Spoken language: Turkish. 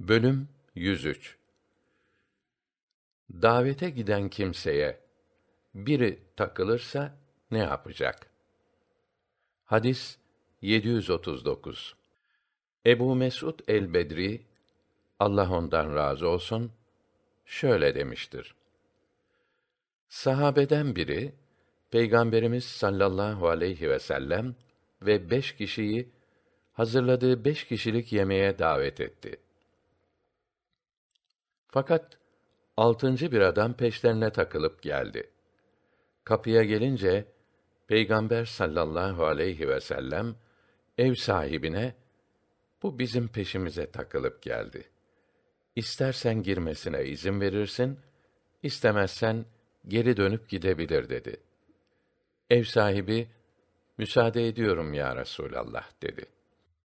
Bölüm 103 Davete giden kimseye biri takılırsa ne yapacak? Hadis 739. Ebu Mesud el-Bedri Allah ondan razı olsun şöyle demiştir. Sahabeden biri Peygamberimiz sallallahu aleyhi ve sellem ve beş kişiyi hazırladığı beş kişilik yemeğe davet etti. Fakat altıncı bir adam peşlerine takılıp geldi. Kapıya gelince Peygamber sallallahu aleyhi ve sellem ev sahibine bu bizim peşimize takılıp geldi. İstersen girmesine izin verirsin, istemezsen geri dönüp gidebilir dedi. Ev sahibi müsaade ediyorum ya Resulallah dedi.